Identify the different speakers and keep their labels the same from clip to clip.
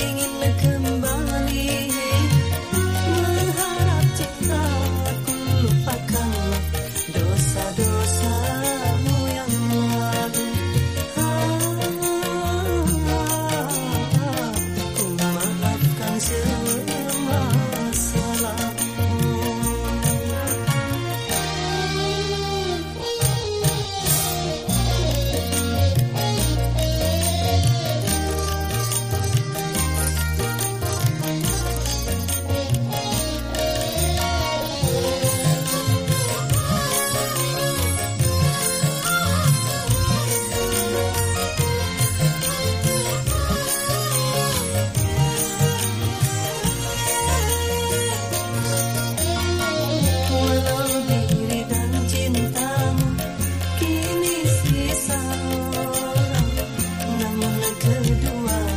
Speaker 1: in the berdua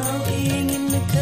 Speaker 1: kau ingin dekat